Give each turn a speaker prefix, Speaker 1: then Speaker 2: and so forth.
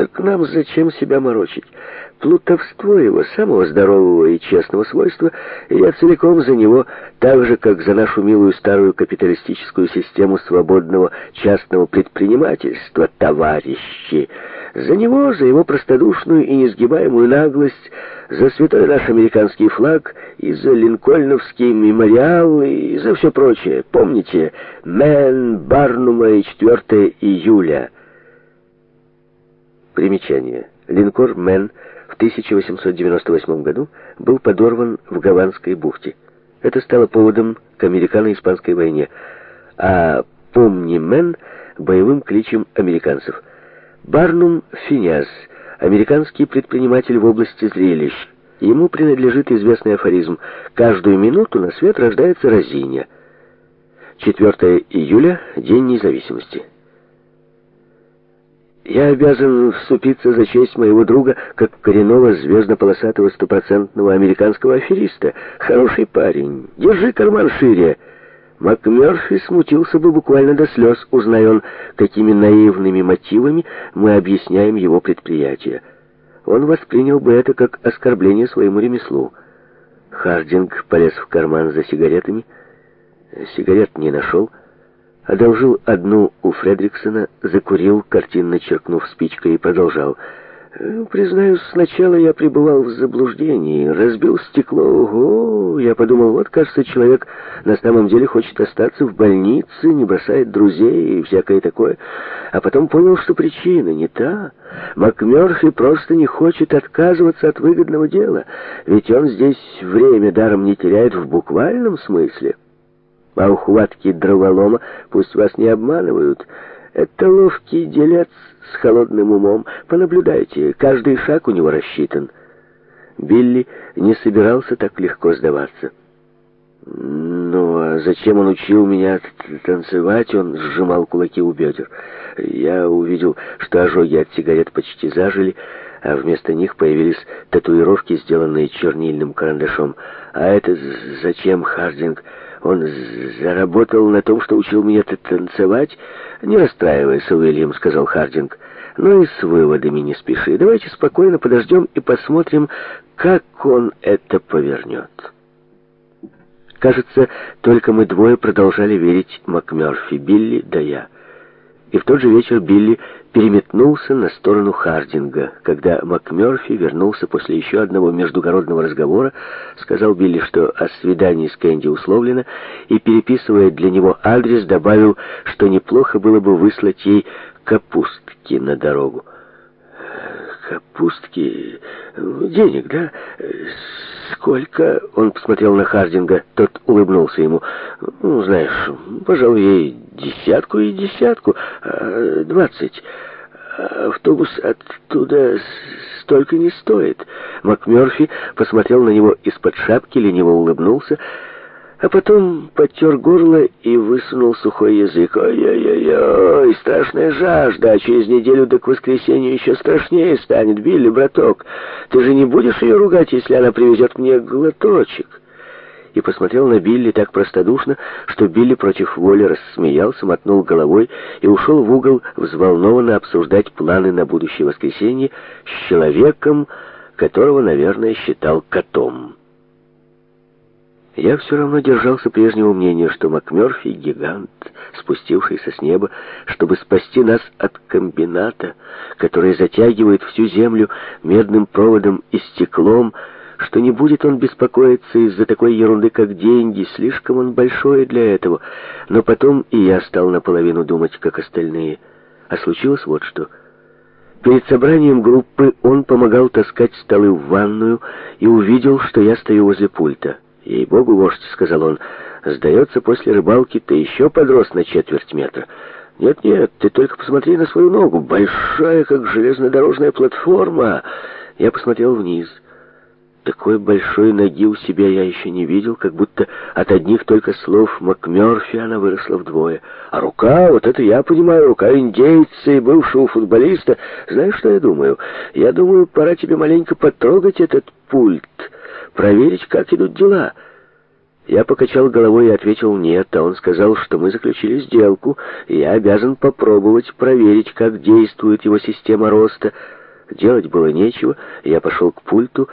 Speaker 1: так нам зачем себя морочить? Плутовство его самого здорового и честного свойства, и я целиком за него, так же, как за нашу милую старую капиталистическую систему свободного частного предпринимательства, товарищи. За него, за его простодушную и несгибаемую наглость, за святой наш американский флаг и за линкольновский мемориал и за все прочее. Помните, Мэн Барнума и 4 июля — Примечание. Линкор «Мэн» в 1898 году был подорван в Гаванской бухте. Это стало поводом к американо-испанской войне, а «Помни, Мэн» — боевым кличем американцев. Барнум Финиас — американский предприниматель в области зрелищ. Ему принадлежит известный афоризм «Каждую минуту на свет рождается разиня». 4 июля — День независимости. Я обязан вступиться за честь моего друга, как коренного звезднополосатого стопроцентного американского афериста. Хороший парень. Держи карман шире. МакМерфи смутился бы буквально до слез, узнай он, какими наивными мотивами мы объясняем его предприятие. Он воспринял бы это как оскорбление своему ремеслу. Хардинг полез в карман за сигаретами. Сигарет не нашел, — Одолжил одну у Фредриксона, закурил, картинно черкнув спичкой, и продолжал. «Э, «Признаюсь, сначала я пребывал в заблуждении, разбил стекло, ого! Я подумал, вот, кажется, человек на самом деле хочет остаться в больнице, не бросает друзей и всякое такое. А потом понял, что причина не та. МакМёрфи просто не хочет отказываться от выгодного дела, ведь он здесь время даром не теряет в буквальном смысле». А ухватки дроволома пусть вас не обманывают. Это ловкий делец с холодным умом. Понаблюдайте, каждый шаг у него рассчитан. Билли не собирался так легко сдаваться. «Ну, а зачем он учил меня танцевать?» Он сжимал кулаки у бедер. Я увидел, что ожоги от сигарет почти зажили, а вместо них появились татуировки, сделанные чернильным карандашом. «А это зачем, Хардинг?» Он заработал на том, что учил меня танцевать. «Не расстраивайся, Уильям», — сказал Хардинг. «Ну и с выводами не спеши. Давайте спокойно подождем и посмотрим, как он это повернет». Кажется, только мы двое продолжали верить МакМёрфи, Билли да я. И в тот же вечер Билли переметнулся на сторону Хардинга. Когда МакМёрфи вернулся после еще одного междугородного разговора, сказал Билли, что о свидании с Кэнди условлено, и, переписывая для него адрес, добавил, что неплохо было бы выслать ей капустки на дорогу. «Капустки? Денег, да? Сколько?» Он посмотрел на Хардинга, тот улыбнулся ему. «Ну, знаешь, пожалуй, ей Десятку и десятку. Э, двадцать. Автобус оттуда столько не стоит. МакМёрфи посмотрел на него из-под шапки, лениво улыбнулся, а потом потер горло и высунул сухой язык. «Ой-ой-ой, страшная жажда, а через неделю до к воскресенью еще страшнее станет. Билли, браток, ты же не будешь ее ругать, если она привезет мне глоточек?» и посмотрел на Билли так простодушно, что Билли против воли рассмеялся, мотнул головой и ушел в угол взволнованно обсуждать планы на будущее воскресенье с человеком, которого, наверное, считал котом. Я все равно держался прежнего мнения, что МакМерфи — гигант, спустившийся с неба, чтобы спасти нас от комбината, который затягивает всю землю медным проводом и стеклом, что не будет он беспокоиться из-за такой ерунды, как деньги, слишком он большой для этого. Но потом и я стал наполовину думать, как остальные. А случилось вот что. Перед собранием группы он помогал таскать столы в ванную и увидел, что я стою возле пульта. «Ей-богу, вождь», — сказал он, — «сдается, после рыбалки ты еще подрос на четверть метра». «Нет-нет, ты только посмотри на свою ногу, большая, как железнодорожная платформа». Я посмотрел вниз — такой большой ноги у себя я еще не видел, как будто от одних только слов МакМёрфи она выросла вдвое. А рука, вот это я понимаю, рука индейца и бывшего футболиста. Знаешь, что я думаю? Я думаю, пора тебе маленько потрогать этот пульт, проверить, как идут дела». Я покачал головой и ответил «нет», а он сказал, что мы заключили сделку, и я обязан попробовать проверить, как действует его система роста. Делать было нечего, я пошел к пульту,